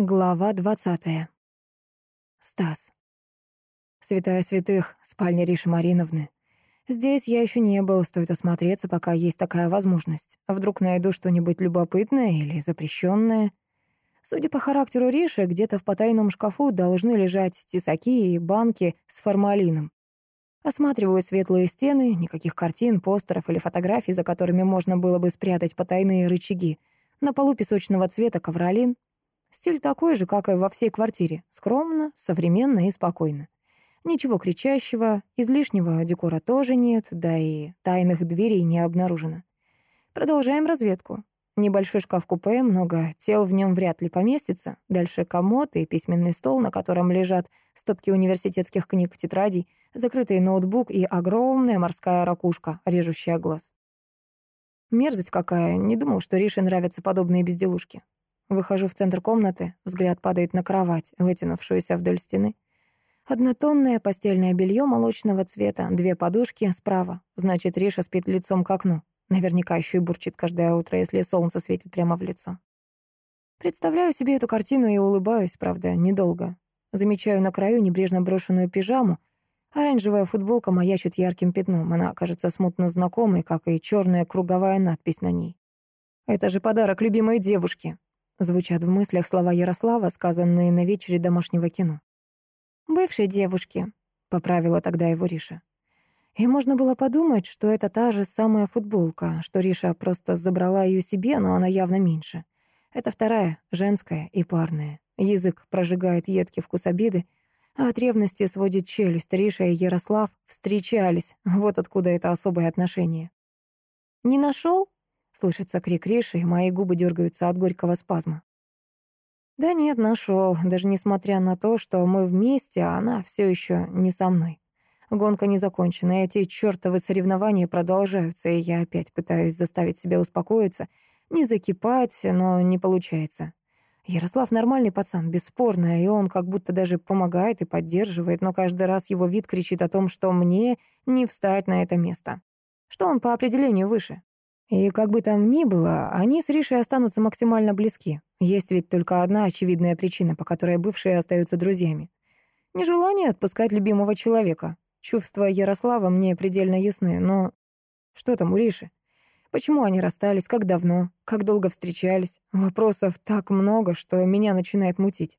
Глава двадцатая. Стас. Святая святых, спальня Риши Мариновны. Здесь я еще не был, стоит осмотреться, пока есть такая возможность. Вдруг найду что-нибудь любопытное или запрещенное. Судя по характеру Риши, где-то в потайном шкафу должны лежать тесаки и банки с формалином. Осматриваю светлые стены, никаких картин, постеров или фотографий, за которыми можно было бы спрятать потайные рычаги. На полу песочного цвета ковролин, Стиль такой же, как и во всей квартире. Скромно, современно и спокойно. Ничего кричащего, излишнего декора тоже нет, да и тайных дверей не обнаружено. Продолжаем разведку. Небольшой шкаф-купе, много тел в нем вряд ли поместится. Дальше комод и письменный стол, на котором лежат стопки университетских книг, тетрадей, закрытый ноутбук и огромная морская ракушка, режущая глаз. Мерзость какая, не думал, что Рише нравятся подобные безделушки. Выхожу в центр комнаты, взгляд падает на кровать, вытянувшуюся вдоль стены. Однотонное постельное белье молочного цвета, две подушки справа. Значит, Риша спит лицом к окну. Наверняка еще и бурчит каждое утро, если солнце светит прямо в лицо. Представляю себе эту картину и улыбаюсь, правда, недолго. Замечаю на краю небрежно брошенную пижаму. Оранжевая футболка маячит ярким пятном. Она кажется смутно знакомой, как и черная круговая надпись на ней. Это же подарок любимой девушке. Звучат в мыслях слова Ярослава, сказанные на вечере домашнего кино. «Бывшей девушки», — поправила тогда его Риша. И можно было подумать, что это та же самая футболка, что Риша просто забрала ее себе, но она явно меньше. Это вторая, женская и парная. Язык прожигает едкий вкус обиды, а от ревности сводит челюсть. Риша и Ярослав встречались, вот откуда это особое отношение. «Не нашел? Слышится крик Риши, и мои губы дергаются от горького спазма. Да нет, нашел, даже несмотря на то, что мы вместе, а она все еще не со мной. Гонка не закончена, и эти чертовы соревнования продолжаются, и я опять пытаюсь заставить себя успокоиться, не закипать, но не получается. Ярослав нормальный пацан, бесспорно, и он как будто даже помогает и поддерживает, но каждый раз его вид кричит о том, что мне не встать на это место. Что он по определению выше. И как бы там ни было, они с Ришей останутся максимально близки. Есть ведь только одна очевидная причина, по которой бывшие остаются друзьями. Нежелание отпускать любимого человека. Чувства Ярослава мне предельно ясны, но... Что там у Риши? Почему они расстались, как давно, как долго встречались? Вопросов так много, что меня начинает мутить.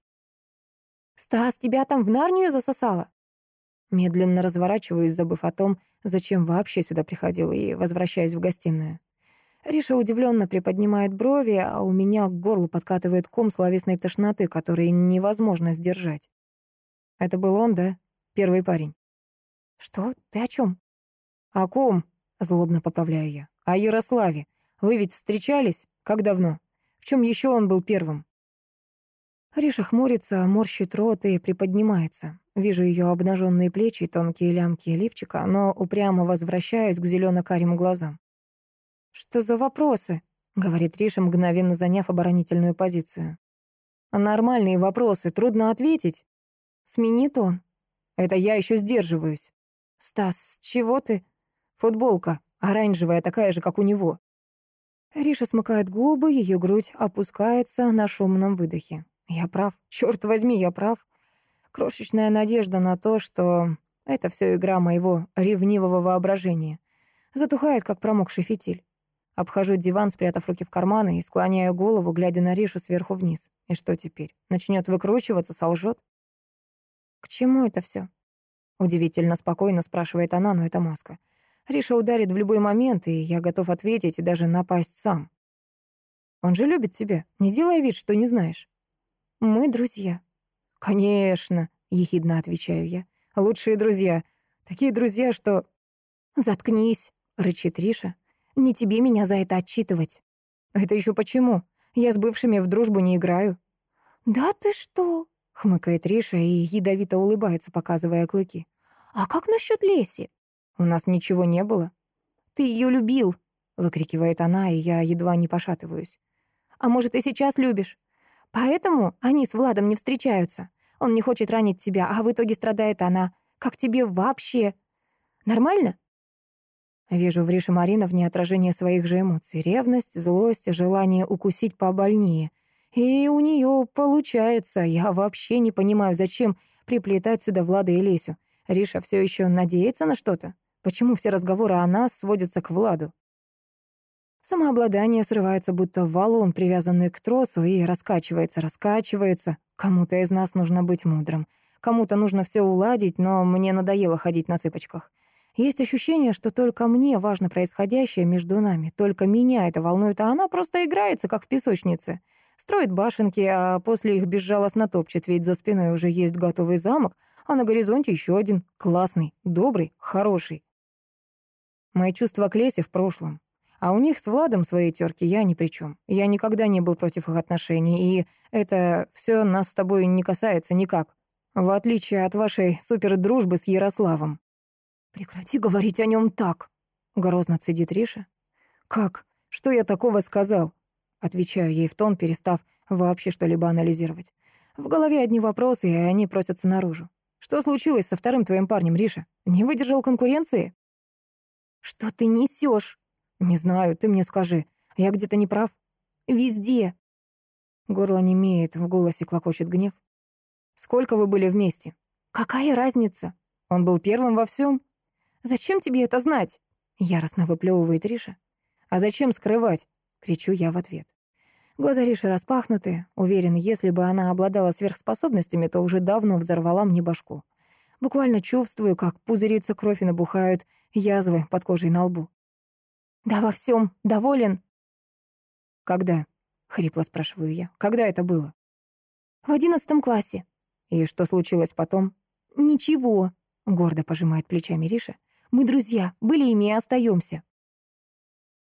«Стас, тебя там в Нарнию засосало?» Медленно разворачиваюсь, забыв о том, зачем вообще сюда приходил, и возвращаюсь в гостиную. Риша удивленно приподнимает брови, а у меня к горлу подкатывает ком словесной тошноты, который невозможно сдержать. Это был он, да? Первый парень. Что? Ты о чем? О ком? Злобно поправляю я. О Ярославе. Вы ведь встречались? Как давно? В чем еще он был первым? Риша хмурится, морщит рот и приподнимается. Вижу ее обнаженные плечи и тонкие лямки лифчика, но упрямо возвращаюсь к зелено-карим глазам. «Что за вопросы?» — говорит Риша, мгновенно заняв оборонительную позицию. «Нормальные вопросы, трудно ответить». Сменит он. «Это я еще сдерживаюсь». «Стас, чего ты?» «Футболка, оранжевая, такая же, как у него». Риша смыкает губы, ее грудь опускается на шумном выдохе. Я прав, черт возьми, я прав. Крошечная надежда на то, что это все игра моего ревнивого воображения. Затухает, как промокший фитиль. Обхожу диван, спрятав руки в карманы, и склоняю голову, глядя на Ришу сверху вниз. И что теперь? Начнет выкручиваться, солжет? К чему это все? Удивительно спокойно спрашивает она, но это маска. Риша ударит в любой момент, и я готов ответить и даже напасть сам. Он же любит тебя. Не делай вид, что не знаешь. Мы друзья. Конечно, ехидно отвечаю я. Лучшие друзья. Такие друзья, что... Заткнись, рычит Риша. Не тебе меня за это отчитывать. Это еще почему? Я с бывшими в дружбу не играю. Да ты что? Хмыкает Риша и ядовито улыбается, показывая клыки. А как насчет Леси? У нас ничего не было. Ты ее любил, выкрикивает она, и я едва не пошатываюсь. А может, и сейчас любишь? Поэтому они с Владом не встречаются. Он не хочет ранить тебя, а в итоге страдает она. Как тебе вообще? Нормально? Вижу в Рише Мариновне отражение своих же эмоций. Ревность, злость, желание укусить побольнее. И у нее получается. Я вообще не понимаю, зачем приплетать сюда Влада и Лесю. Риша все еще надеется на что-то? Почему все разговоры о нас сводятся к Владу? Самообладание срывается, будто валун, привязанный к тросу, и раскачивается, раскачивается. Кому-то из нас нужно быть мудрым. Кому-то нужно все уладить, но мне надоело ходить на цыпочках. Есть ощущение, что только мне важно происходящее между нами. Только меня это волнует, а она просто играется, как в песочнице. Строит башенки, а после их безжалостно топчет, ведь за спиной уже есть готовый замок, а на горизонте еще один, классный, добрый, хороший. Мои чувства к Лесе в прошлом. А у них с Владом свои терки я ни при чем. Я никогда не был против их отношений, и это все нас с тобой не касается никак. В отличие от вашей супердружбы с Ярославом. «Прекрати говорить о нем так», — грозно цедит Риша. «Как? Что я такого сказал?» Отвечаю ей в тон, перестав вообще что-либо анализировать. В голове одни вопросы, и они просятся наружу. «Что случилось со вторым твоим парнем, Риша? Не выдержал конкуренции?» «Что ты несешь? «Не знаю, ты мне скажи. Я где-то не прав?» «Везде». Горло не имеет, в голосе клокочет гнев. «Сколько вы были вместе?» «Какая разница?» «Он был первым во всем?» «Зачем тебе это знать?» Яростно выплевывает Риша. «А зачем скрывать?» Кричу я в ответ. Глаза Риши распахнуты. Уверен, если бы она обладала сверхспособностями, то уже давно взорвала мне башку. Буквально чувствую, как пузырится кровь и набухают язвы под кожей на лбу. «Да во всем доволен?» «Когда?» — хрипло спрашиваю я. «Когда это было?» «В одиннадцатом классе». «И что случилось потом?» «Ничего», — гордо пожимает плечами Риша. Мы друзья, были ими и остаемся.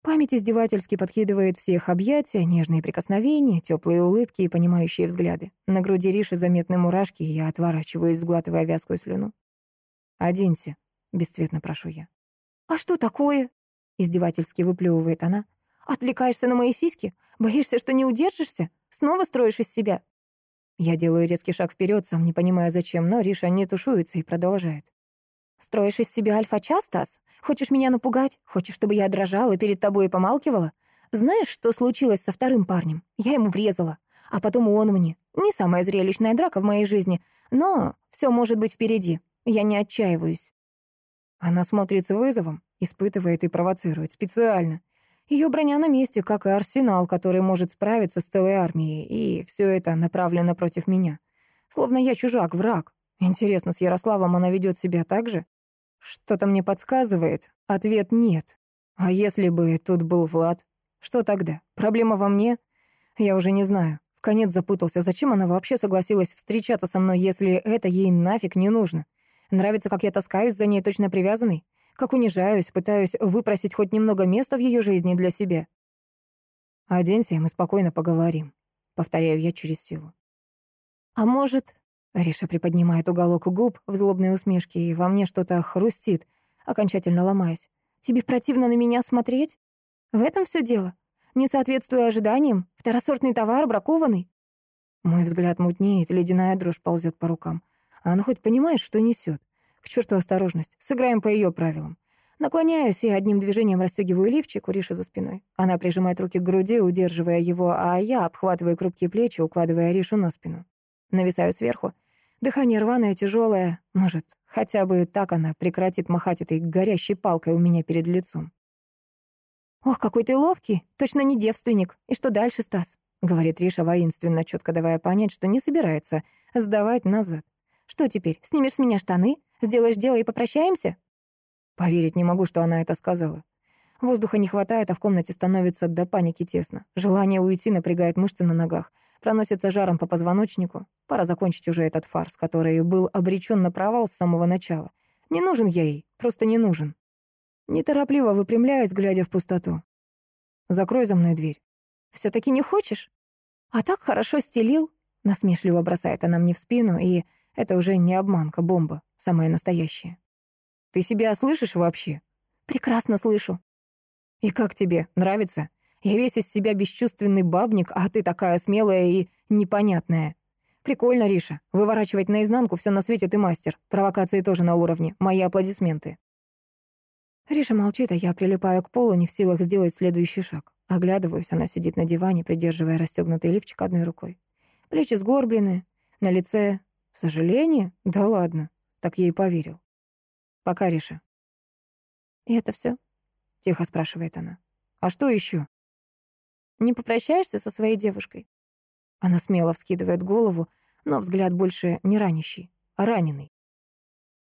Память издевательски подкидывает всех объятия, нежные прикосновения, теплые улыбки и понимающие взгляды. На груди Риши заметны мурашки, и я отворачиваюсь, сглатывая вязкую слюну. «Оденься», — бесцветно прошу я. «А что такое?» — издевательски выплевывает она. «Отвлекаешься на мои сиськи? Боишься, что не удержишься? Снова строишь из себя?» Я делаю резкий шаг вперед, сам не понимая зачем, но Риша не тушуется и продолжает. Строишь из себя альфа-час, Тасс? Хочешь меня напугать? Хочешь, чтобы я дрожала перед тобой и помалкивала? Знаешь, что случилось со вторым парнем? Я ему врезала, а потом он мне. Не самая зрелищная драка в моей жизни, но все может быть впереди. Я не отчаиваюсь. Она смотрит с вызовом, испытывает и провоцирует специально. Ее броня на месте, как и арсенал, который может справиться с целой армией, и все это направлено против меня. Словно я чужак, враг, Интересно, с Ярославом она ведет себя так же? Что-то мне подсказывает. Ответ нет. А если бы тут был Влад? Что тогда? Проблема во мне? Я уже не знаю. В конец запутался. Зачем она вообще согласилась встречаться со мной, если это ей нафиг не нужно? Нравится, как я таскаюсь за ней точно привязанный? Как унижаюсь, пытаюсь выпросить хоть немного места в ее жизни для себя? Оденься, и мы спокойно поговорим. Повторяю я через силу. А может, Риша приподнимает уголок губ в злобной усмешке, и во мне что-то хрустит, окончательно ломаясь. «Тебе противно на меня смотреть? В этом все дело? Не соответствуя ожиданиям? Второсортный товар, бракованный?» Мой взгляд мутнеет, ледяная дрожь ползет по рукам. А она хоть понимает, что несет. К черту осторожность. Сыграем по ее правилам. Наклоняюсь и одним движением расстегиваю лифчик у Риши за спиной. Она прижимает руки к груди, удерживая его, а я обхватываю крупкие плечи, укладывая Ришу на спину. Нависаю сверху. Дыхание рваное, тяжелое. Может, хотя бы так она прекратит махать этой горящей палкой у меня перед лицом. «Ох, какой ты ловкий! Точно не девственник! И что дальше, Стас?» — говорит Риша воинственно, четко давая понять, что не собирается сдавать назад. «Что теперь, снимешь с меня штаны? Сделаешь дело и попрощаемся?» Поверить не могу, что она это сказала. Воздуха не хватает, а в комнате становится до паники тесно. Желание уйти напрягает мышцы на ногах проносится жаром по позвоночнику. Пора закончить уже этот фарс, который был обречен на провал с самого начала. Не нужен я ей, просто не нужен. Неторопливо выпрямляюсь, глядя в пустоту. Закрой за мной дверь. все таки не хочешь? А так хорошо стелил. Насмешливо бросает она мне в спину, и это уже не обманка, бомба, самая настоящая. Ты себя слышишь вообще? Прекрасно слышу. И как тебе, нравится? Я весь из себя бесчувственный бабник, а ты такая смелая и непонятная. Прикольно, Риша. Выворачивать наизнанку все на свете ты мастер. Провокации тоже на уровне. Мои аплодисменты. Риша молчит, а я прилипаю к полу, не в силах сделать следующий шаг. Оглядываюсь, она сидит на диване, придерживая расстегнутый лифчик одной рукой. Плечи сгорблены, на лице сожаление? Да ладно, так ей поверил. Пока, Риша. «И это все? тихо спрашивает она. «А что еще? «Не попрощаешься со своей девушкой?» Она смело вскидывает голову, но взгляд больше не ранящий, а раненый.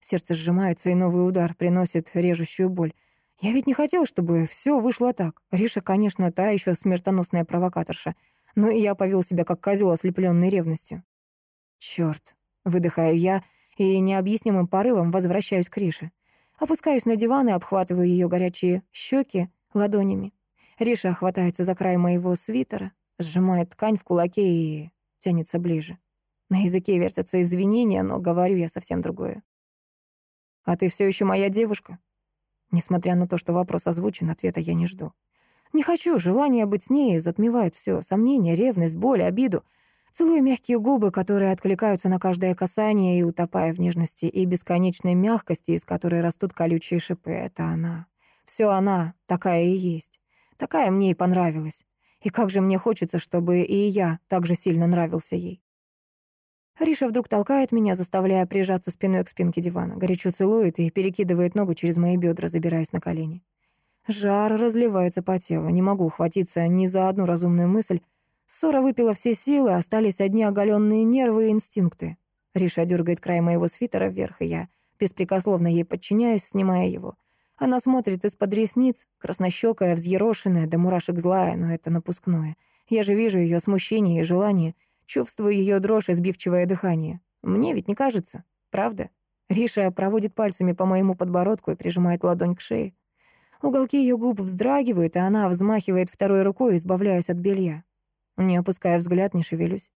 Сердце сжимается, и новый удар приносит режущую боль. Я ведь не хотел, чтобы все вышло так. Риша, конечно, та еще смертоносная провокаторша, но и я повел себя как козел, ослепленный ревностью. Черт, выдыхаю я и необъяснимым порывом возвращаюсь к Рише. Опускаюсь на диван и обхватываю ее горячие щеки ладонями. Риша хватается за край моего свитера, сжимает ткань в кулаке и тянется ближе. На языке вертятся извинения, но говорю я совсем другое. «А ты все еще моя девушка?» Несмотря на то, что вопрос озвучен, ответа я не жду. Не хочу, желание быть с ней затмевает все: сомнения, ревность, боль, обиду. Целую мягкие губы, которые откликаются на каждое касание и утопая в нежности и бесконечной мягкости, из которой растут колючие шипы. Это она. Все она, такая и есть. Такая мне и понравилась. И как же мне хочется, чтобы и я так же сильно нравился ей. Риша вдруг толкает меня, заставляя прижаться спиной к спинке дивана, горячо целует и перекидывает ногу через мои бедра, забираясь на колени. Жар разливается по телу, не могу ухватиться ни за одну разумную мысль. Ссора выпила все силы, остались одни оголенные нервы и инстинкты. Риша дергает край моего свитера вверх, и я беспрекословно ей подчиняюсь, снимая его. Она смотрит из-под ресниц, краснощекая, взъерошенная, до мурашек злая, но это напускное. Я же вижу ее смущение и желание, чувствую ее дрожь и сбивчивое дыхание. Мне ведь не кажется, правда? Риша проводит пальцами по моему подбородку и прижимает ладонь к шее. Уголки ее губ вздрагивают, и она взмахивает второй рукой, избавляясь от белья. Не опуская взгляд, не шевелюсь.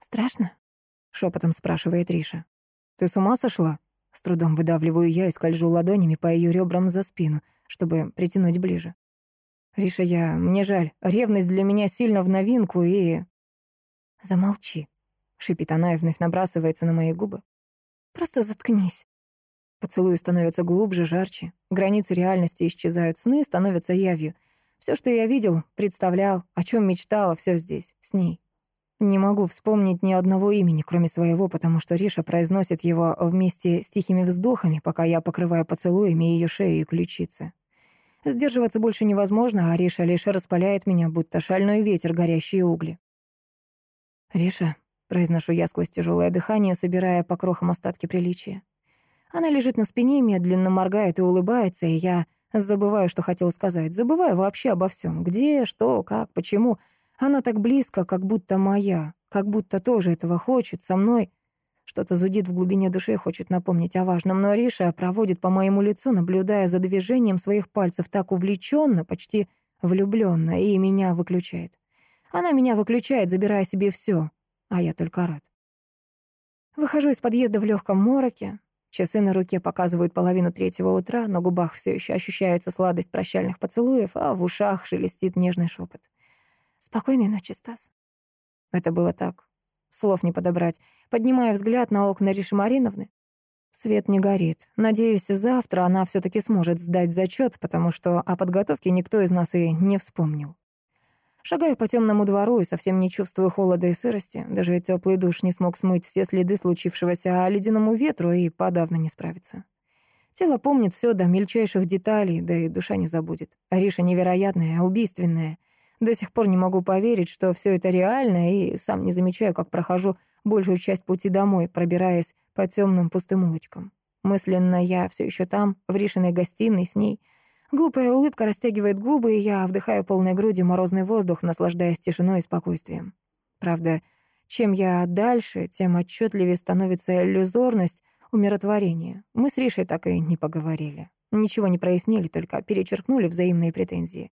«Страшно?» — шепотом спрашивает Риша. «Ты с ума сошла?» С трудом выдавливаю я и скольжу ладонями по ее ребрам за спину, чтобы притянуть ближе. «Риша, я... Мне жаль. Ревность для меня сильно в новинку и...» «Замолчи», — шипит она и вновь набрасывается на мои губы. «Просто заткнись». Поцелуи становятся глубже, жарче. Границы реальности исчезают, сны становятся явью. Все, что я видел, представлял, о чем мечтала, все здесь, с ней. Не могу вспомнить ни одного имени, кроме своего, потому что Риша произносит его вместе с тихими вздохами, пока я покрываю поцелуями ее шею и ключицы. Сдерживаться больше невозможно, а Риша лишь распаляет меня, будто шальной ветер, горящие угли. «Риша», — произношу я сквозь тяжелое дыхание, собирая по крохам остатки приличия. Она лежит на спине, медленно моргает и улыбается, и я забываю, что хотел сказать. Забываю вообще обо всем. Где, что, как, почему. Она так близко, как будто моя, как будто тоже этого хочет, со мной. Что-то зудит в глубине души, хочет напомнить о важном, но Риша проводит по моему лицу, наблюдая за движением своих пальцев так увлеченно, почти влюбленно, и меня выключает. Она меня выключает, забирая себе все, а я только рад. Выхожу из подъезда в легком мороке, Часы на руке показывают половину третьего утра, на губах все еще ощущается сладость прощальных поцелуев, а в ушах шелестит нежный шепот. «Спокойной ночи, Стас». Это было так. Слов не подобрать. Поднимаю взгляд на окна Риши Мариновны. Свет не горит. Надеюсь, завтра она все таки сможет сдать зачет, потому что о подготовке никто из нас и не вспомнил. Шагаю по темному двору и совсем не чувствую холода и сырости. Даже теплый душ не смог смыть все следы случившегося, а ледяному ветру и подавно не справится. Тело помнит все до мельчайших деталей, да и душа не забудет. Ариша невероятная, убийственная. До сих пор не могу поверить, что все это реально, и сам не замечаю, как прохожу большую часть пути домой, пробираясь по темным пустым улочкам. Мысленно я все еще там, в Ришиной гостиной с ней — Глупая улыбка растягивает губы, и я вдыхаю полной грудью морозный воздух, наслаждаясь тишиной и спокойствием. Правда, чем я дальше, тем отчетливее становится иллюзорность умиротворения. Мы с Ришей так и не поговорили. Ничего не прояснили, только перечеркнули взаимные претензии.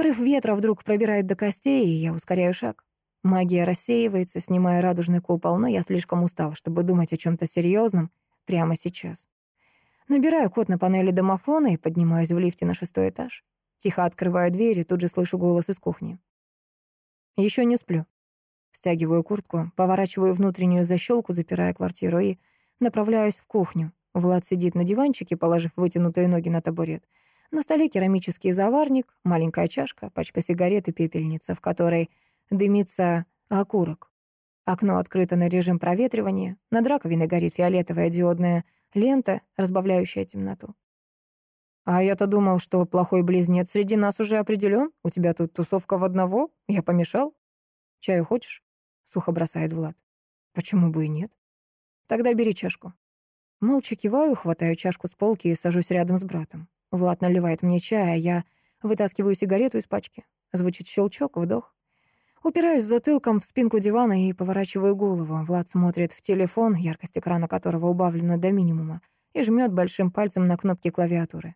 Порыв ветра вдруг пробирает до костей, и я ускоряю шаг. Магия рассеивается, снимая радужный купол, но я слишком устал, чтобы думать о чем то серьезном прямо сейчас. Набираю код на панели домофона и поднимаюсь в лифте на шестой этаж. Тихо открываю дверь и тут же слышу голос из кухни. Еще не сплю. Стягиваю куртку, поворачиваю внутреннюю защелку, запирая квартиру и направляюсь в кухню. Влад сидит на диванчике, положив вытянутые ноги на табурет. На столе керамический заварник, маленькая чашка, пачка сигарет и пепельница, в которой дымится окурок. Окно открыто на режим проветривания, над раковиной горит фиолетовая диодная лента, разбавляющая темноту. «А я-то думал, что плохой близнец среди нас уже определен. У тебя тут тусовка в одного? Я помешал? Чаю хочешь?» — сухо бросает Влад. «Почему бы и нет?» «Тогда бери чашку». Молча киваю, хватаю чашку с полки и сажусь рядом с братом. Влад наливает мне чай, а я вытаскиваю сигарету из пачки. Звучит щелчок, вдох. Упираюсь затылком в спинку дивана и поворачиваю голову. Влад смотрит в телефон, яркость экрана которого убавлена до минимума, и жмет большим пальцем на кнопки клавиатуры.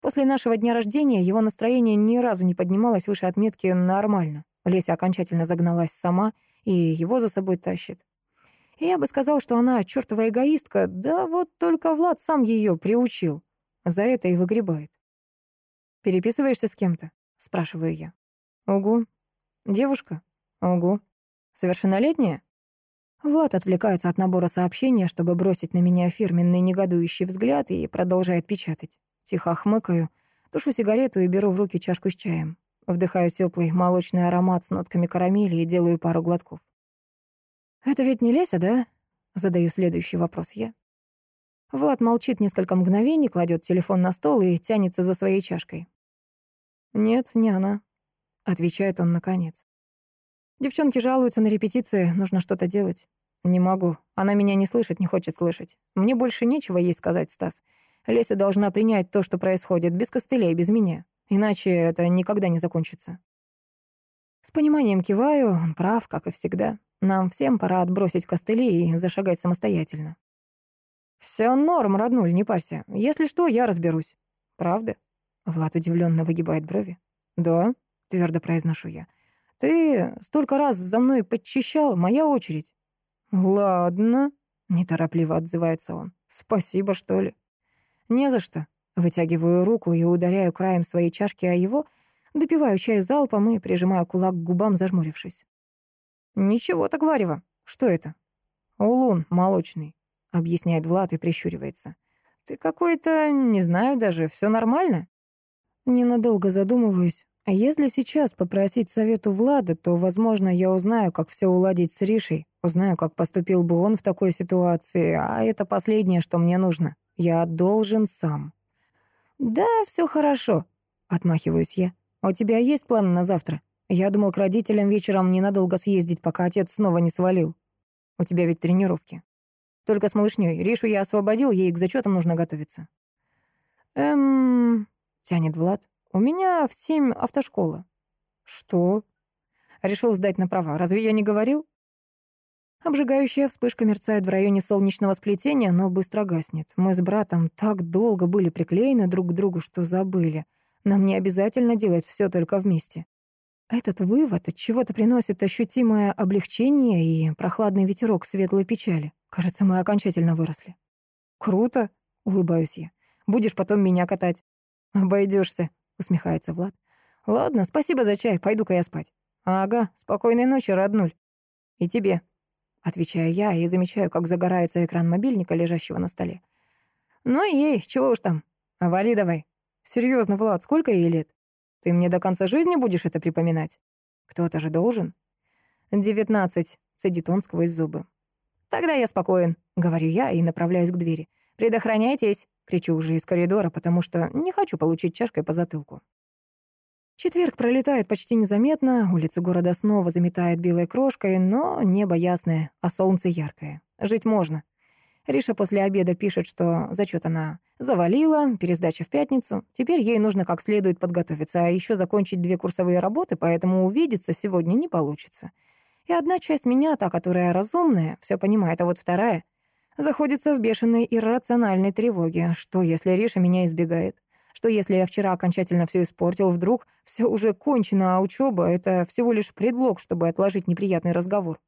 После нашего дня рождения его настроение ни разу не поднималось выше отметки «нормально». Леся окончательно загналась сама и его за собой тащит. И я бы сказал, что она чертова эгоистка, да вот только Влад сам ее приучил. За это и выгребает. «Переписываешься с кем-то?» — спрашиваю я. «Угу. Девушка? Угу. Совершеннолетняя?» Влад отвлекается от набора сообщения, чтобы бросить на меня фирменный негодующий взгляд и продолжает печатать. Тихо хмыкаю, тушу сигарету и беру в руки чашку с чаем. Вдыхаю теплый молочный аромат с нотками карамели и делаю пару глотков. «Это ведь не Леся, да?» Задаю следующий вопрос я. Влад молчит несколько мгновений, кладет телефон на стол и тянется за своей чашкой. «Нет, не она», — отвечает он наконец. «Девчонки жалуются на репетиции, нужно что-то делать. Не могу, она меня не слышит, не хочет слышать. Мне больше нечего ей сказать, Стас. Леся должна принять то, что происходит, без костылей, без меня. Иначе это никогда не закончится». С пониманием киваю, он прав, как и всегда. Нам всем пора отбросить костыли и зашагать самостоятельно. «Все норм, роднуль, не парься. Если что, я разберусь». «Правда?» Влад удивленно выгибает брови. «Да», — твердо произношу я. «Ты столько раз за мной подчищал, моя очередь». «Ладно», — неторопливо отзывается он. «Спасибо, что ли?» «Не за что». Вытягиваю руку и ударяю краем своей чашки о его, допиваю чай залпом и прижимаю кулак к губам, зажмурившись. «Ничего так варево. Что это?» «Улун молочный», — объясняет Влад и прищуривается. «Ты какой-то, не знаю даже, все нормально?» Ненадолго задумываюсь. А если сейчас попросить совету Влада, то, возможно, я узнаю, как все уладить с Ришей, узнаю, как поступил бы он в такой ситуации, а это последнее, что мне нужно. Я должен сам. «Да, все хорошо», — отмахиваюсь я. «А у тебя есть планы на завтра? Я думал к родителям вечером ненадолго съездить, пока отец снова не свалил. У тебя ведь тренировки». Только с малышней. Ришу я освободил, ей к зачетам нужно готовиться. Эм, тянет Влад. У меня в семь автошкола. Что? Решил сдать на права. Разве я не говорил? Обжигающая вспышка мерцает в районе солнечного сплетения, но быстро гаснет. Мы с братом так долго были приклеены друг к другу, что забыли. Нам не обязательно делать все только вместе. Этот вывод от чего-то приносит ощутимое облегчение и прохладный ветерок светлой печали. Кажется, мы окончательно выросли. Круто, улыбаюсь я. Будешь потом меня катать. Обойдешься, усмехается Влад. Ладно, спасибо за чай, пойду-ка я спать. Ага, спокойной ночи, роднуль. И тебе. Отвечаю я и замечаю, как загорается экран мобильника, лежащего на столе. Ну и ей, чего уж там. Вали давай. Серьезно, Влад, сколько ей лет? Ты мне до конца жизни будешь это припоминать? Кто-то же должен. Девятнадцать, цедит он сквозь зубы. Тогда я спокоен, говорю я и направляюсь к двери. Предохраняйтесь, кричу уже из коридора, потому что не хочу получить чашкой по затылку. Четверг пролетает почти незаметно, улицы города снова заметает белой крошкой, но небо ясное, а солнце яркое. Жить можно. Риша после обеда пишет, что зачет она завалила, пересдача в пятницу. Теперь ей нужно как следует подготовиться, а еще закончить две курсовые работы, поэтому увидеться сегодня не получится. И одна часть меня, та, которая разумная, все понимает, а вот вторая заходится в бешеной иррациональной тревоге. Что, если Риша меня избегает? Что, если я вчера окончательно все испортил, вдруг все уже кончено, а учеба — это всего лишь предлог, чтобы отложить неприятный разговор?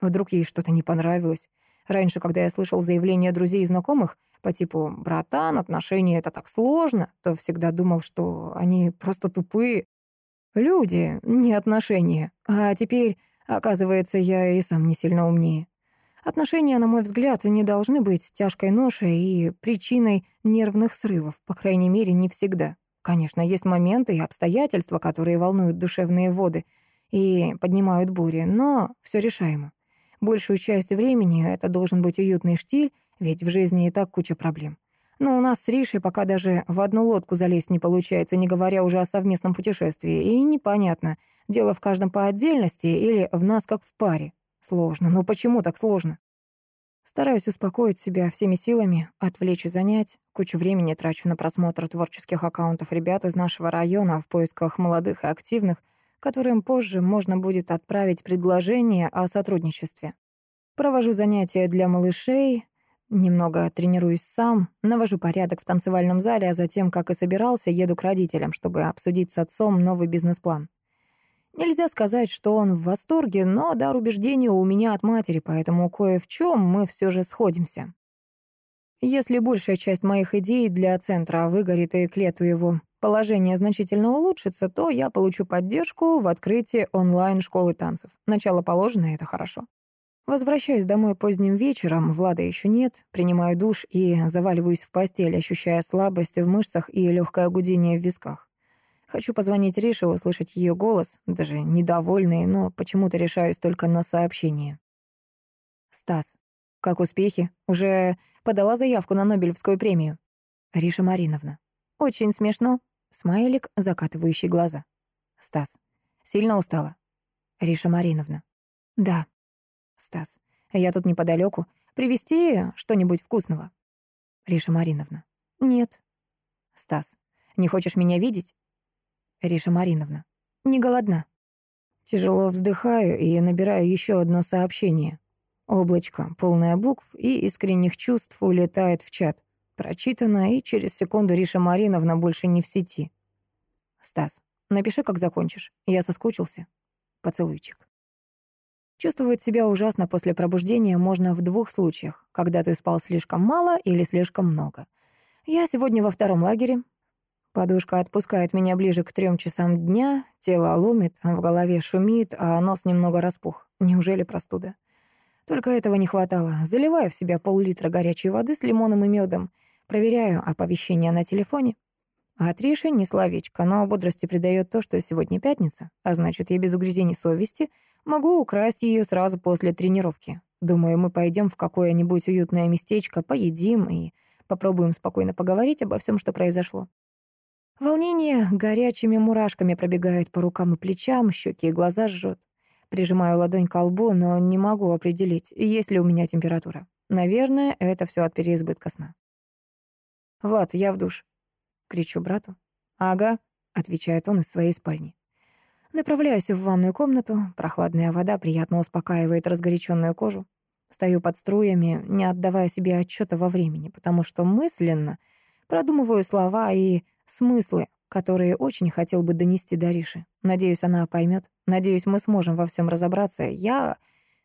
Вдруг ей что-то не понравилось? Раньше, когда я слышал заявления друзей и знакомых по типу «братан, отношения — это так сложно», то всегда думал, что они просто тупые. Люди, не отношения. А теперь, оказывается, я и сам не сильно умнее. Отношения, на мой взгляд, не должны быть тяжкой ношей и причиной нервных срывов, по крайней мере, не всегда. Конечно, есть моменты и обстоятельства, которые волнуют душевные воды и поднимают бури, но все решаемо. Большую часть времени это должен быть уютный штиль, ведь в жизни и так куча проблем. Но у нас с Ришей пока даже в одну лодку залезть не получается, не говоря уже о совместном путешествии. И непонятно, дело в каждом по отдельности или в нас как в паре. Сложно. Но почему так сложно? Стараюсь успокоить себя всеми силами, отвлечь и занять. Кучу времени трачу на просмотр творческих аккаунтов ребят из нашего района в поисках молодых и активных, которым позже можно будет отправить предложение о сотрудничестве. Провожу занятия для малышей, немного тренируюсь сам, навожу порядок в танцевальном зале, а затем, как и собирался, еду к родителям, чтобы обсудить с отцом новый бизнес-план. Нельзя сказать, что он в восторге, но дар убеждения у меня от матери, поэтому кое в чем мы все же сходимся. Если большая часть моих идей для центра выгорит и к лету его положение значительно улучшится, то я получу поддержку в открытии онлайн-школы танцев. Начало положено, это хорошо. Возвращаюсь домой поздним вечером, Влада еще нет, принимаю душ и заваливаюсь в постель, ощущая слабость в мышцах и легкое гудение в висках. Хочу позвонить Рише, услышать ее голос, даже недовольный, но почему-то решаюсь только на сообщение. «Стас, как успехи? Уже подала заявку на Нобелевскую премию?» «Риша Мариновна». «Очень смешно». Смайлик, закатывающий глаза. «Стас, сильно устала?» «Риша Мариновна». «Да». «Стас, я тут неподалеку. Привезти что-нибудь вкусного?» «Риша Мариновна». «Нет». «Стас, не хочешь меня видеть?» Риша Мариновна. Не голодна. Тяжело вздыхаю и набираю еще одно сообщение. Облачко, полное букв и искренних чувств, улетает в чат. Прочитано, и через секунду Риша Мариновна больше не в сети. Стас, напиши, как закончишь. Я соскучился. Поцелуйчик. Чувствовать себя ужасно после пробуждения можно в двух случаях, когда ты спал слишком мало или слишком много. Я сегодня во втором лагере, Подушка отпускает меня ближе к трем часам дня, тело ломит, в голове шумит, а нос немного распух. Неужели простуда? Только этого не хватало. Заливаю в себя пол-литра горячей воды с лимоном и медом, проверяю оповещения на телефоне. А Триша не словечко, но бодрости придает то, что сегодня пятница, а значит, я без угрызений совести могу украсть ее сразу после тренировки. Думаю, мы пойдем в какое-нибудь уютное местечко, поедим и попробуем спокойно поговорить обо всем, что произошло. Волнение горячими мурашками пробегает по рукам и плечам, щеки и глаза жжет. Прижимаю ладонь к лбу, но не могу определить, есть ли у меня температура. Наверное, это все от переизбытка сна. «Влад, я в душ», — кричу брату. «Ага», — отвечает он из своей спальни. Направляюсь в ванную комнату. Прохладная вода приятно успокаивает разгоряченную кожу. Стою под струями, не отдавая себе отчета во времени, потому что мысленно продумываю слова и смыслы, которые очень хотел бы донести Дарише. Надеюсь, она поймет. Надеюсь, мы сможем во всем разобраться. Я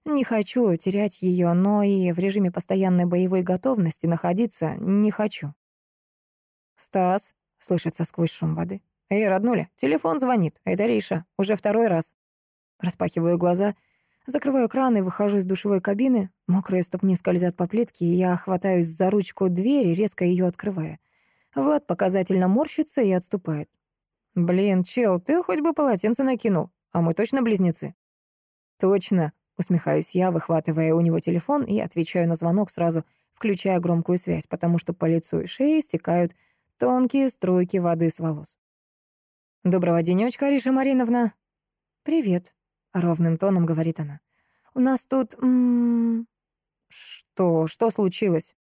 не хочу терять ее, но и в режиме постоянной боевой готовности находиться не хочу. «Стас», — слышится сквозь шум воды. «Эй, роднуля, телефон звонит. Это Риша. Уже второй раз». Распахиваю глаза, закрываю кран и выхожу из душевой кабины. Мокрые ступни скользят по плитке, и я хватаюсь за ручку двери, резко ее открывая. Влад показательно морщится и отступает. «Блин, чел, ты хоть бы полотенце накинул, а мы точно близнецы?» «Точно», — усмехаюсь я, выхватывая у него телефон и отвечаю на звонок сразу, включая громкую связь, потому что по лицу и шее стекают тонкие струйки воды с волос. «Доброго денечка, Ариша Мариновна!» «Привет», — ровным тоном говорит она. «У нас тут... М -м... «Что? Что случилось?»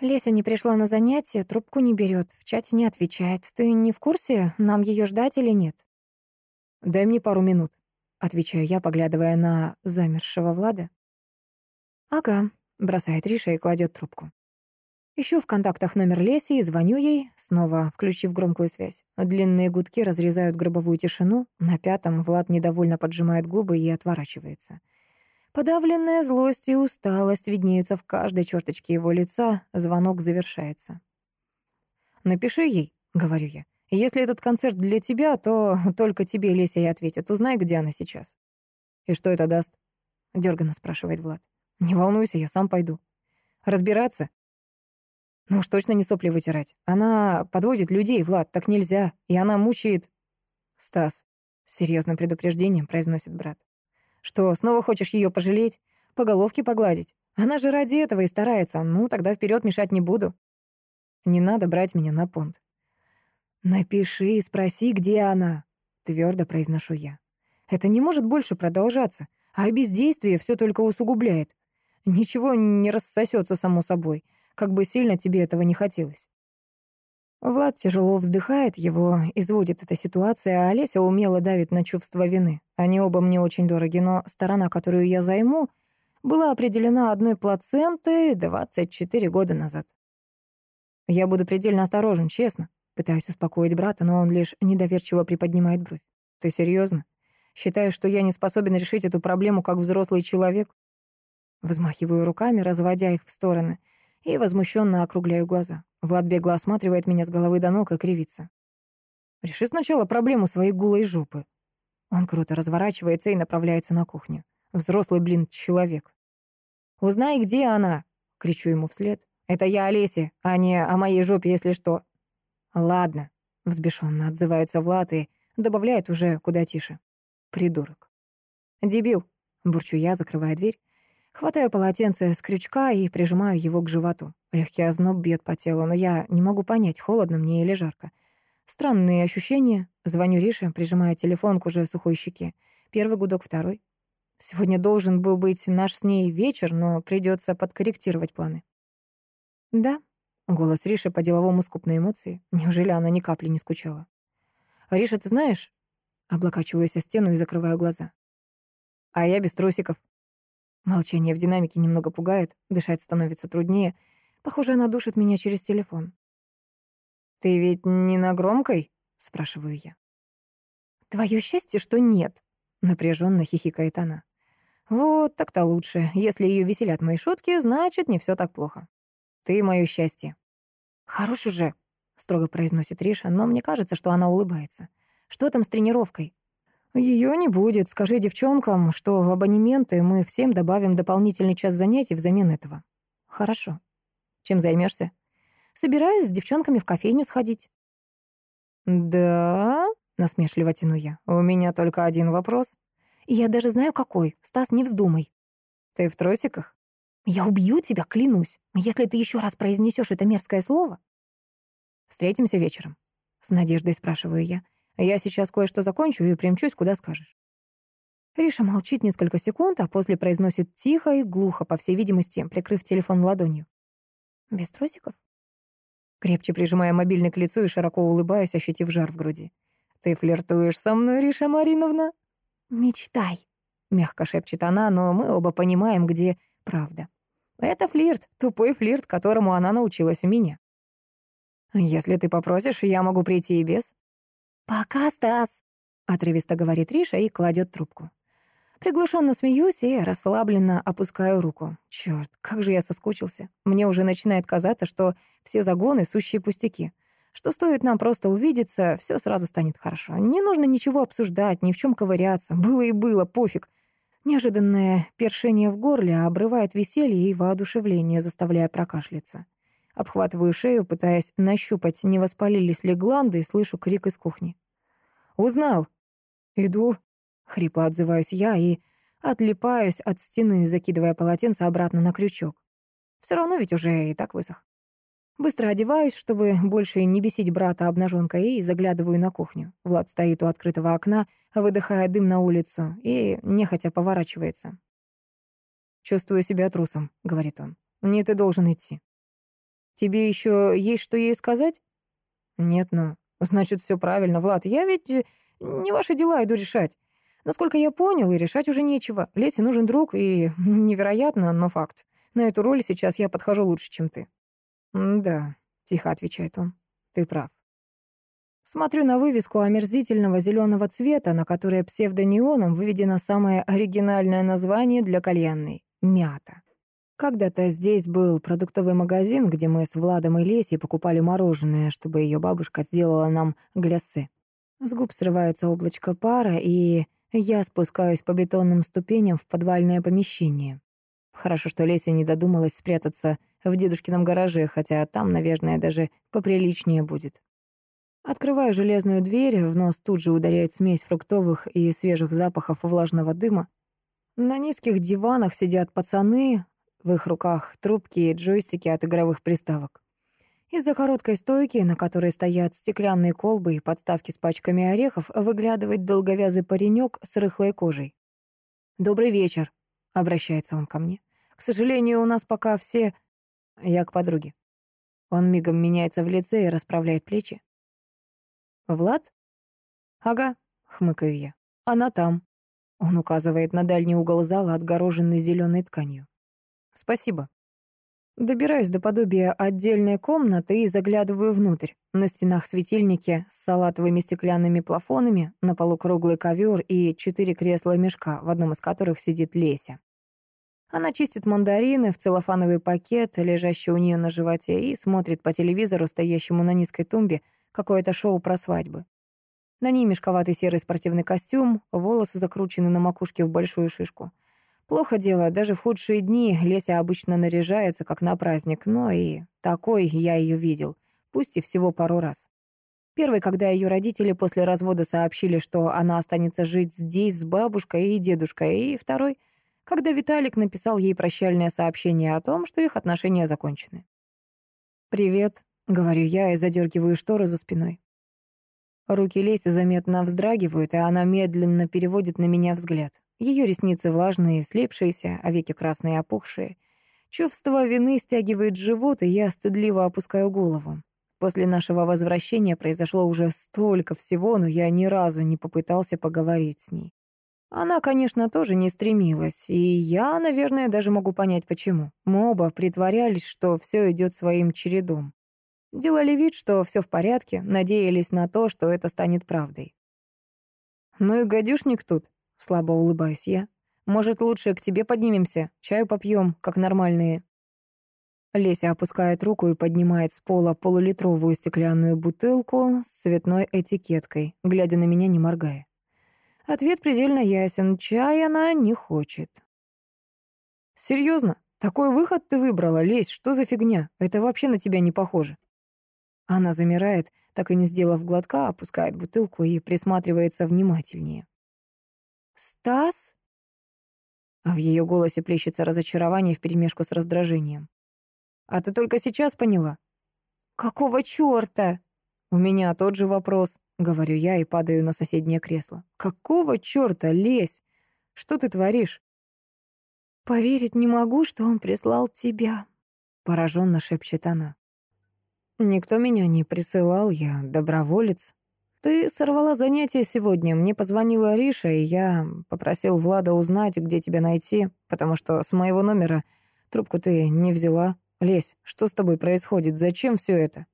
Леся не пришла на занятие, трубку не берет, в чате не отвечает. Ты не в курсе, нам ее ждать или нет? Дай мне пару минут, отвечаю я, поглядывая на замерзшего Влада. Ага, бросает Риша и кладет трубку. Ищу в контактах номер Леси и звоню ей, снова включив громкую связь. Длинные гудки разрезают гробовую тишину. На пятом Влад недовольно поджимает губы и отворачивается. Подавленная злость и усталость виднеются в каждой черточке его лица. Звонок завершается. «Напиши ей», — говорю я. «Если этот концерт для тебя, то только тебе Леся и ответит. Узнай, где она сейчас». «И что это даст?» — дёрганно спрашивает Влад. «Не волнуйся, я сам пойду». «Разбираться?» Ну уж точно не сопли вытирать. Она подводит людей, Влад, так нельзя. И она мучает... Стас, с серьезным предупреждением произносит брат. Что, снова хочешь ее пожалеть? По головке погладить? Она же ради этого и старается. Ну, тогда вперед мешать не буду. Не надо брать меня на понт. «Напиши и спроси, где она», — твердо произношу я. «Это не может больше продолжаться, а бездействие все только усугубляет. Ничего не рассосется само собой, как бы сильно тебе этого не хотелось». Влад тяжело вздыхает, его изводит эта ситуация, а Олеся умело давит на чувство вины. Они оба мне очень дороги, но сторона, которую я займу, была определена одной плацентой 24 года назад. Я буду предельно осторожен, честно. Пытаюсь успокоить брата, но он лишь недоверчиво приподнимает бровь. Ты серьезно? Считаешь, что я не способен решить эту проблему как взрослый человек? Взмахиваю руками, разводя их в стороны, и возмущенно округляю глаза. Влад бегло осматривает меня с головы до ног и кривится. Реши сначала проблему своей гулой жопы. Он круто разворачивается и направляется на кухню. Взрослый, блин, человек. «Узнай, где она!» — кричу ему вслед. «Это я Олесе, а не о моей жопе, если что». «Ладно», — взбешенно отзывается Влад и добавляет уже куда тише. «Придурок». «Дебил», — бурчу я, закрывая дверь. Хватаю полотенце с крючка и прижимаю его к животу. Легкий озноб бьет по телу, но я не могу понять, холодно мне или жарко. Странные ощущения. Звоню Рише, прижимая телефон к уже сухой щеке. Первый гудок, второй. Сегодня должен был быть наш с ней вечер, но придется подкорректировать планы. «Да», — голос Риши по-деловому скупной эмоции. Неужели она ни капли не скучала? «Риша, ты знаешь...» Облокачиваюсь о стену и закрываю глаза. «А я без трусиков». Молчание в динамике немного пугает, дышать становится труднее. Похоже, она душит меня через телефон. «Ты ведь не на громкой?» — спрашиваю я. «Твое счастье, что нет», — напряженно хихикает она. Вот так-то лучше. Если ее веселят мои шутки, значит, не все так плохо. Ты мое счастье. Хорош уже, строго произносит Риша, но мне кажется, что она улыбается. Что там с тренировкой? Ее не будет. Скажи девчонкам, что в абонементы мы всем добавим дополнительный час занятий взамен этого. Хорошо. Чем займешься? Собираюсь с девчонками в кофейню сходить. Да, насмешливо тяну я. У меня только один вопрос. Я даже знаю, какой. Стас, не вздумай. Ты в тросиках? Я убью тебя, клянусь. Если ты еще раз произнесешь это мерзкое слово... Встретимся вечером. С надеждой спрашиваю я. Я сейчас кое-что закончу и примчусь, куда скажешь. Риша молчит несколько секунд, а после произносит тихо и глухо, по всей видимости, прикрыв телефон ладонью. «Без тросиков?» Крепче прижимая мобильный к лицу и широко улыбаюсь, ощутив жар в груди. «Ты флиртуешь со мной, Риша Мариновна?» «Мечтай», — мягко шепчет она, но мы оба понимаем, где правда. Это флирт, тупой флирт, которому она научилась у меня. «Если ты попросишь, я могу прийти и без». «Пока, Стас», — отрывисто говорит Риша и кладет трубку. Приглушенно смеюсь и расслабленно опускаю руку. Черт, как же я соскучился. Мне уже начинает казаться, что все загоны — сущие пустяки что стоит нам просто увидеться, все сразу станет хорошо. Не нужно ничего обсуждать, ни в чем ковыряться. Было и было, пофиг. Неожиданное першение в горле обрывает веселье и воодушевление, заставляя прокашляться. Обхватываю шею, пытаясь нащупать, не воспалились ли гланды, и слышу крик из кухни. «Узнал!» «Иду!» — хрипло отзываюсь я и отлипаюсь от стены, закидывая полотенце обратно на крючок. Все равно ведь уже и так высох. Быстро одеваюсь, чтобы больше не бесить брата обнаженкой, и заглядываю на кухню. Влад стоит у открытого окна, выдыхая дым на улицу, и нехотя поворачивается. «Чувствую себя трусом», — говорит он. «Мне ты должен идти». «Тебе еще есть что ей сказать?» «Нет, ну, значит, все правильно, Влад. Я ведь не ваши дела иду решать. Насколько я понял, и решать уже нечего. Лесе нужен друг, и невероятно, но факт. На эту роль сейчас я подхожу лучше, чем ты». «Да», — тихо отвечает он, — «ты прав». Смотрю на вывеску омерзительного зеленого цвета, на которой псевдонеоном выведено самое оригинальное название для кальянной — «Мята». Когда-то здесь был продуктовый магазин, где мы с Владом и Лесей покупали мороженое, чтобы ее бабушка сделала нам глясы. С губ срывается облачко пара, и я спускаюсь по бетонным ступеням в подвальное помещение. Хорошо, что Леся не додумалась спрятаться в дедушкином гараже, хотя там, наверное, даже поприличнее будет. Открываю железную дверь, в нос тут же ударяет смесь фруктовых и свежих запахов влажного дыма. На низких диванах сидят пацаны, в их руках трубки и джойстики от игровых приставок. Из-за короткой стойки, на которой стоят стеклянные колбы и подставки с пачками орехов, выглядывает долговязый паренек с рыхлой кожей. «Добрый вечер», — обращается он ко мне. «К сожалению, у нас пока все...» Я к подруге. Он мигом меняется в лице и расправляет плечи. «Влад?» «Ага», — хмыкаю я. «Она там». Он указывает на дальний угол зала, отгороженный зеленой тканью. «Спасибо». Добираюсь до подобия отдельной комнаты и заглядываю внутрь. На стенах светильники с салатовыми стеклянными плафонами, на полу круглый ковер и четыре кресла-мешка, в одном из которых сидит Леся. Она чистит мандарины в целлофановый пакет, лежащий у нее на животе, и смотрит по телевизору, стоящему на низкой тумбе, какое-то шоу про свадьбы. На ней мешковатый серый спортивный костюм, волосы закручены на макушке в большую шишку — Плохо дело, даже в худшие дни Леся обычно наряжается, как на праздник, но и такой я ее видел, пусть и всего пару раз. Первый, когда ее родители после развода сообщили, что она останется жить здесь с бабушкой и дедушкой, и второй, когда Виталик написал ей прощальное сообщение о том, что их отношения закончены. «Привет», — говорю я и задергиваю шторы за спиной. Руки Леси заметно вздрагивают, и она медленно переводит на меня взгляд. Ее ресницы влажные, слепшиеся, а веки красные опухшие. Чувство вины стягивает живот, и я стыдливо опускаю голову. После нашего возвращения произошло уже столько всего, но я ни разу не попытался поговорить с ней. Она, конечно, тоже не стремилась, и я, наверное, даже могу понять, почему. Мы оба притворялись, что все идет своим чередом. Делали вид, что все в порядке, надеялись на то, что это станет правдой. «Ну и гадюшник тут», Слабо улыбаюсь я. Может, лучше к тебе поднимемся, чаю попьем, как нормальные. Леся опускает руку и поднимает с пола полулитровую стеклянную бутылку с цветной этикеткой, глядя на меня, не моргая. Ответ предельно ясен. Чай она не хочет. Серьезно? Такой выход ты выбрала, Лесь, что за фигня? Это вообще на тебя не похоже. Она замирает, так и не сделав глотка, опускает бутылку и присматривается внимательнее. «Стас?» А в ее голосе плещется разочарование вперемешку с раздражением. «А ты только сейчас поняла?» «Какого черта?» «У меня тот же вопрос», — говорю я и падаю на соседнее кресло. «Какого черта, лезь? Что ты творишь?» «Поверить не могу, что он прислал тебя», — пораженно шепчет она. «Никто меня не присылал, я доброволец», «Ты сорвала занятие сегодня. Мне позвонила Риша, и я попросил Влада узнать, где тебя найти, потому что с моего номера трубку ты не взяла. Лесь, что с тобой происходит? Зачем все это?»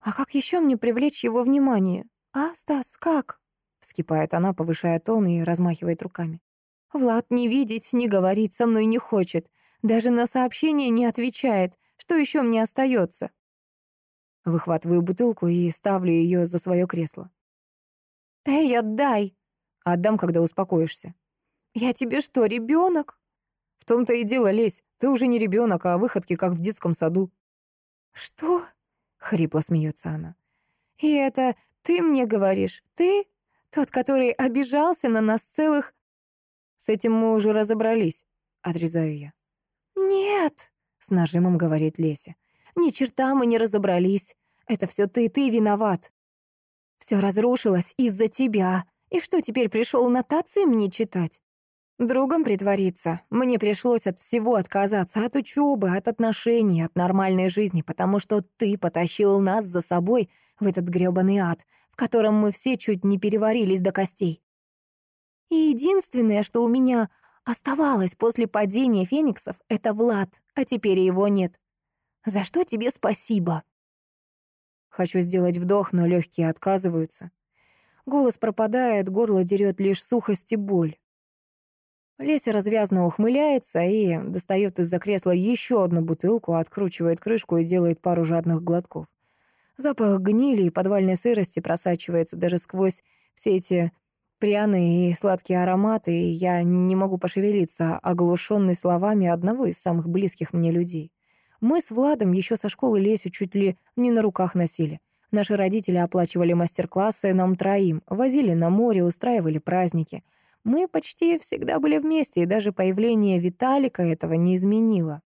«А как еще мне привлечь его внимание? А, Стас, как?» Вскипает она, повышая тон и размахивает руками. «Влад не видеть, не говорить со мной не хочет. Даже на сообщение не отвечает. Что еще мне остается?» Выхватываю бутылку и ставлю ее за свое кресло. «Эй, отдай!» «Отдам, когда успокоишься». «Я тебе что, ребенок?» «В том-то и дело, Лесь, ты уже не ребенок, а выходки, как в детском саду». «Что?» — хрипло смеется она. «И это ты мне говоришь? Ты? Тот, который обижался на нас целых...» «С этим мы уже разобрались», — отрезаю я. «Нет», — с нажимом говорит Леся. «Ни черта мы не разобрались. Это все ты, ты виноват». Все разрушилось из-за тебя. И что, теперь пришел нотации мне читать? Другом притвориться. Мне пришлось от всего отказаться, от учебы, от отношений, от нормальной жизни, потому что ты потащил нас за собой в этот грёбаный ад, в котором мы все чуть не переварились до костей. И единственное, что у меня оставалось после падения фениксов, это Влад, а теперь его нет. За что тебе спасибо? Хочу сделать вдох, но легкие отказываются. Голос пропадает, горло дерет лишь сухость и боль. Леся развязно ухмыляется и достает из-за кресла еще одну бутылку, откручивает крышку и делает пару жадных глотков. Запах гнили и подвальной сырости просачивается даже сквозь все эти пряные и сладкие ароматы, и я не могу пошевелиться, оглушенный словами одного из самых близких мне людей. Мы с Владом еще со школы Лесю чуть ли не на руках носили. Наши родители оплачивали мастер-классы нам троим, возили на море, устраивали праздники. Мы почти всегда были вместе, и даже появление Виталика этого не изменило.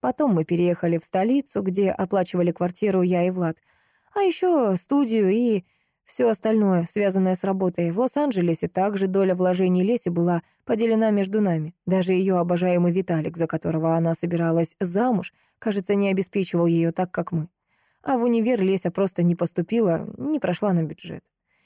Потом мы переехали в столицу, где оплачивали квартиру я и Влад, а еще студию и все остальное, связанное с работой. В Лос-Анджелесе также доля вложений Леси была поделена между нами. Даже ее обожаемый Виталик, за которого она собиралась замуж, кажется, не обеспечивал ее так, как мы. А в универ Леся просто не поступила, не прошла на бюджет.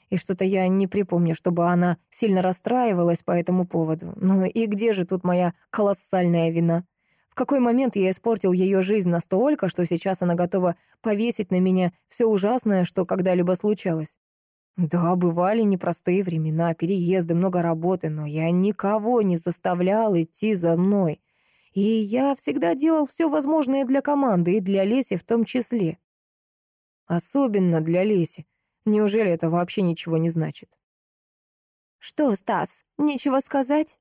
И что-то я не припомню, чтобы она сильно расстраивалась по этому поводу. Ну и где же тут моя колоссальная вина? В какой момент я испортил ее жизнь настолько, что сейчас она готова повесить на меня все ужасное, что когда-либо случалось? Да, бывали непростые времена, переезды, много работы, но я никого не заставлял идти за мной. И я всегда делал все возможное для команды, и для Леси в том числе. Особенно для Леси. Неужели это вообще ничего не значит? «Что, Стас, нечего сказать?»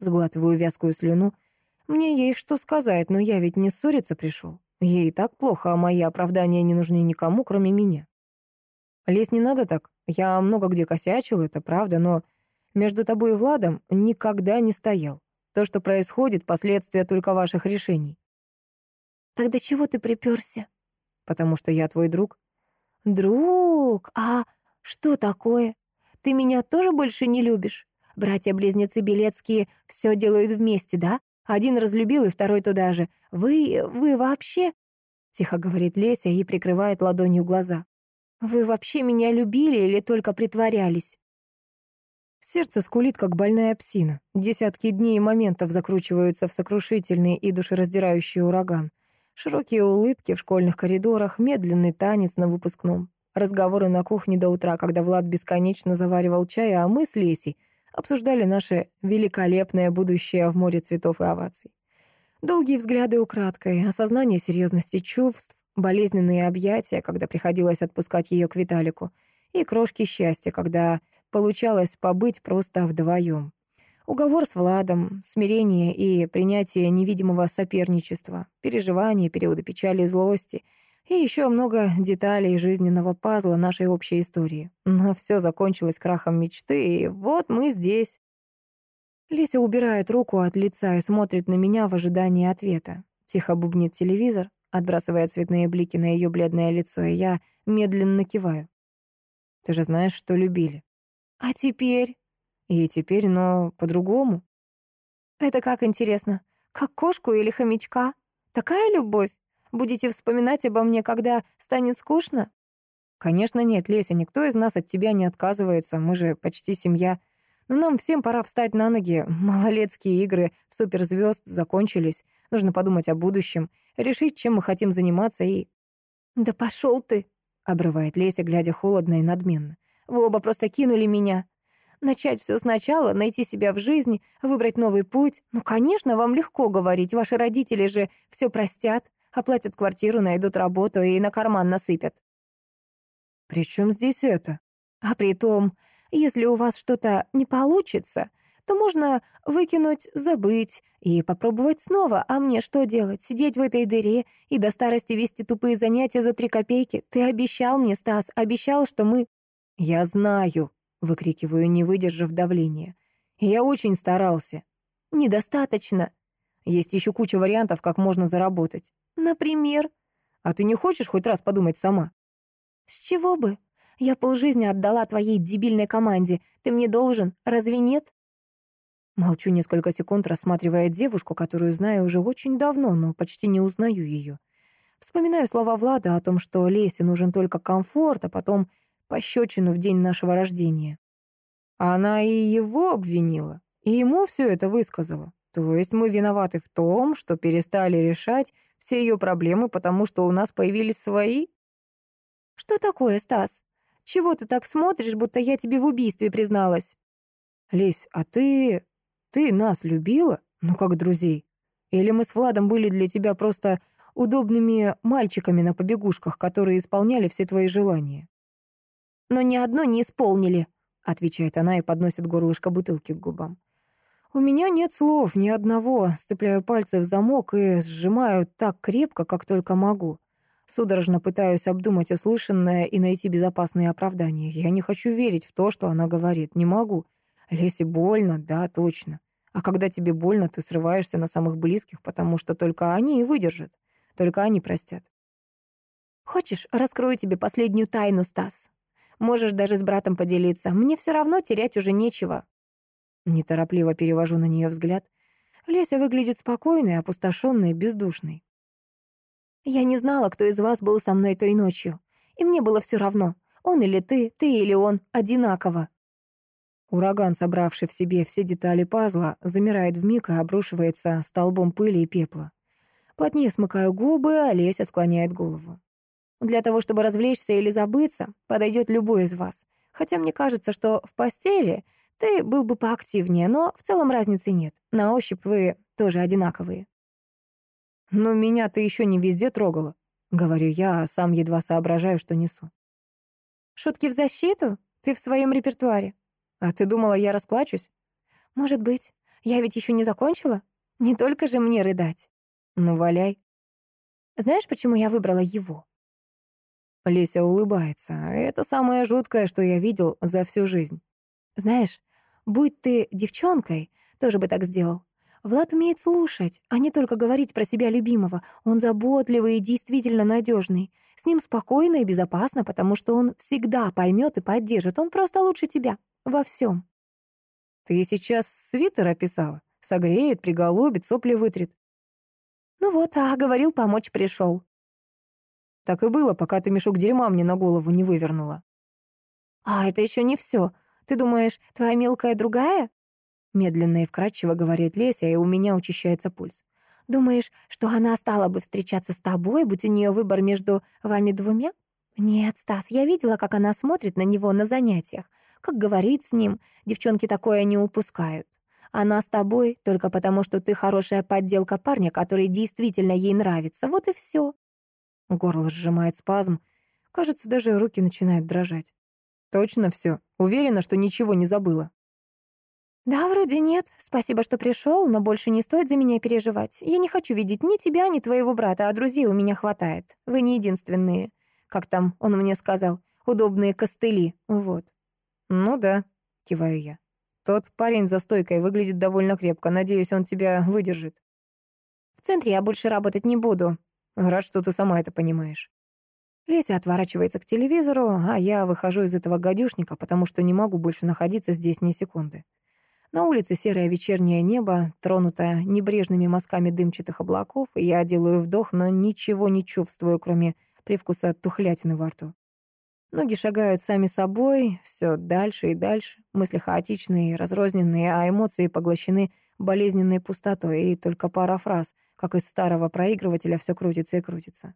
Сглатываю вязкую слюну. «Мне есть что сказать, но я ведь не ссориться пришел. Ей и так плохо, а мои оправдания не нужны никому, кроме меня». «Лезь не надо так. Я много где косячил, это правда, но между тобой и Владом никогда не стоял. То, что происходит, последствия только ваших решений». «Тогда чего ты приперся?» «Потому что я твой друг». «Друг? А что такое? Ты меня тоже больше не любишь? Братья-близнецы Белецкие все делают вместе, да? Один разлюбил, и второй туда же. Вы... вы вообще...» Тихо говорит Леся и прикрывает ладонью глаза. Вы вообще меня любили или только притворялись? Сердце скулит, как больная псина. Десятки дней и моментов закручиваются в сокрушительный и душераздирающий ураган. Широкие улыбки в школьных коридорах, медленный танец на выпускном. Разговоры на кухне до утра, когда Влад бесконечно заваривал чай, а мы с Лесей обсуждали наше великолепное будущее в море цветов и оваций. Долгие взгляды украдкой, осознание серьезности чувств, болезненные объятия, когда приходилось отпускать ее к Виталику, и крошки счастья, когда получалось побыть просто вдвоем. Уговор с Владом, смирение и принятие невидимого соперничества, переживания, периоды печали и злости, и еще много деталей жизненного пазла нашей общей истории. Но все закончилось крахом мечты, и вот мы здесь. Леся убирает руку от лица и смотрит на меня в ожидании ответа. Тихо бубнит телевизор, отбрасывая цветные блики на ее бледное лицо, и я медленно киваю. Ты же знаешь, что любили. А теперь? И теперь, но по-другому. Это как интересно, как кошку или хомячка? Такая любовь? Будете вспоминать обо мне, когда станет скучно? Конечно нет, Леся, никто из нас от тебя не отказывается, мы же почти семья. Но нам всем пора встать на ноги. Малолетские игры в суперзвезд закончились. Нужно подумать о будущем, решить, чем мы хотим заниматься и... «Да пошел ты!» — обрывает Леся, глядя холодно и надменно. «Вы оба просто кинули меня. Начать все сначала, найти себя в жизни, выбрать новый путь. Ну, конечно, вам легко говорить, ваши родители же все простят, оплатят квартиру, найдут работу и на карман насыпят». «При здесь это?» «А при том, если у вас что-то не получится, то можно выкинуть, забыть и попробовать снова. А мне что делать? Сидеть в этой дыре и до старости вести тупые занятия за три копейки? Ты обещал мне, Стас, обещал, что мы... Я знаю, выкрикиваю, не выдержав давления. Я очень старался. Недостаточно. Есть еще куча вариантов, как можно заработать. Например? А ты не хочешь хоть раз подумать сама? С чего бы? Я полжизни отдала твоей дебильной команде. Ты мне должен, разве нет?» Молчу несколько секунд, рассматривая девушку, которую знаю уже очень давно, но почти не узнаю ее. Вспоминаю слова Влада о том, что Лесе нужен только комфорт, а потом пощечину в день нашего рождения. Она и его обвинила, и ему все это высказала. То есть мы виноваты в том, что перестали решать все ее проблемы, потому что у нас появились свои? Что такое, Стас? Чего ты так смотришь, будто я тебе в убийстве призналась?» «Лесь, а ты... ты нас любила? Ну, как друзей? Или мы с Владом были для тебя просто удобными мальчиками на побегушках, которые исполняли все твои желания?» «Но ни одно не исполнили», — отвечает она и подносит горлышко бутылки к губам. У меня нет слов, ни одного. Сцепляю пальцы в замок и сжимаю так крепко, как только могу. Судорожно пытаюсь обдумать услышанное и найти безопасные оправдания. Я не хочу верить в то, что она говорит. Не могу. Лесе больно, да, точно. А когда тебе больно, ты срываешься на самых близких, потому что только они и выдержат. Только они простят. Хочешь, раскрою тебе последнюю тайну, Стас? Можешь даже с братом поделиться. Мне все равно терять уже нечего. Неторопливо перевожу на нее взгляд. Леся выглядит спокойной, опустошенной, бездушной. Я не знала, кто из вас был со мной той ночью. И мне было все равно. Он или ты, ты или он, одинаково. Ураган, собравший в себе все детали пазла, замирает вмиг и обрушивается столбом пыли и пепла. Плотнее смыкаю губы, а Леся склоняет голову. Для того, чтобы развлечься или забыться, подойдет любой из вас. Хотя мне кажется, что в постели ты был бы поактивнее, но в целом разницы нет. На ощупь вы тоже одинаковые. «Но меня ты еще не везде трогала», — говорю я, а сам едва соображаю, что несу. «Шутки в защиту? Ты в своем репертуаре. А ты думала, я расплачусь?» «Может быть. Я ведь еще не закончила. Не только же мне рыдать». «Ну, валяй». «Знаешь, почему я выбрала его?» Леся улыбается. Это самое жуткое, что я видел за всю жизнь. «Знаешь, будь ты девчонкой, тоже бы так сделал. Влад умеет слушать, а не только говорить про себя любимого. Он заботливый и действительно надежный. С ним спокойно и безопасно, потому что он всегда поймет и поддержит. Он просто лучше тебя. Во всем. Ты сейчас свитер описала? Согреет, приголубит, сопли вытрет. Ну вот, а говорил, помочь пришел. Так и было, пока ты мешок дерьма мне на голову не вывернула. А это еще не все. Ты думаешь, твоя мелкая другая? Медленно и вкрадчиво говорит Леся, и у меня учащается пульс. «Думаешь, что она стала бы встречаться с тобой, будь у нее выбор между вами двумя? Нет, Стас, я видела, как она смотрит на него на занятиях, как говорит с ним. Девчонки такое не упускают. Она с тобой только потому, что ты хорошая подделка парня, который действительно ей нравится. Вот и все. Горло сжимает спазм. Кажется, даже руки начинают дрожать. Точно все. Уверена, что ничего не забыла. «Да, вроде нет. Спасибо, что пришел, но больше не стоит за меня переживать. Я не хочу видеть ни тебя, ни твоего брата, а друзей у меня хватает. Вы не единственные. Как там он мне сказал? Удобные костыли. Вот». «Ну да», — киваю я. «Тот парень за стойкой выглядит довольно крепко. Надеюсь, он тебя выдержит». «В центре я больше работать не буду». «Рад, что ты сама это понимаешь». Леся отворачивается к телевизору, а я выхожу из этого гадюшника, потому что не могу больше находиться здесь ни секунды. На улице серое вечернее небо, тронутое небрежными мазками дымчатых облаков. Я делаю вдох, но ничего не чувствую, кроме привкуса тухлятины во рту. Ноги шагают сами собой, все дальше и дальше. Мысли хаотичные, разрозненные, а эмоции поглощены болезненной пустотой, и только пара фраз, как из старого проигрывателя, все крутится и крутится.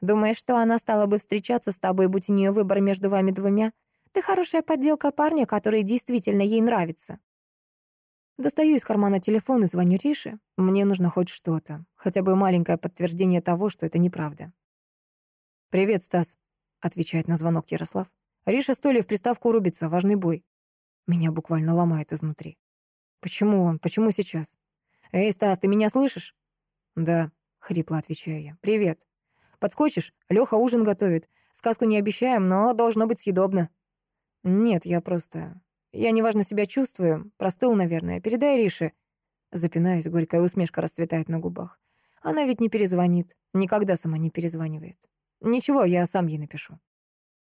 «Думаешь, что она стала бы встречаться с тобой, будь у нее выбор между вами двумя? Ты хорошая подделка парня, который действительно ей нравится». Достаю из кармана телефон и звоню Рише. Мне нужно хоть что-то, хотя бы маленькое подтверждение того, что это неправда. «Привет, Стас», — отвечает на звонок Ярослав. «Риша с Толей в приставку рубится, важный бой». Меня буквально ломает изнутри. «Почему он? Почему сейчас?» «Эй, Стас, ты меня слышишь?» «Да», — хрипло отвечаю я. «Привет. Подскочишь? Лёха ужин готовит. Сказку не обещаем, но должно быть съедобно». «Нет, я просто... Я неважно себя чувствую. Простыл, наверное. Передай Рише. Запинаюсь, горькая усмешка расцветает на губах. Она ведь не перезвонит. Никогда сама не перезванивает. Ничего, я сам ей напишу.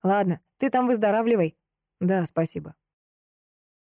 Ладно, ты там выздоравливай. Да, спасибо.